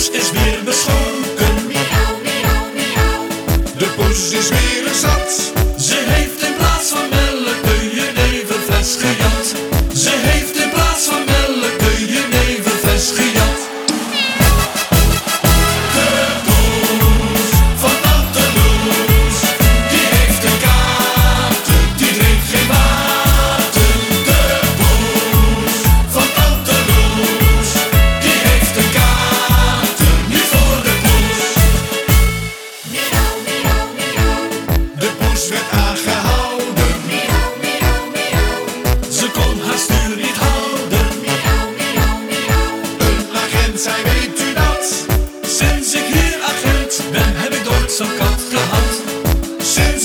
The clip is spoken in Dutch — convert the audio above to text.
poes is weer beschonken. Miauw, miauw, miauw. De poes is weer een zat. bent, zij weet u dat. Sinds ik hier agent ben, heb ik nooit zo'n kat gehad. Sinds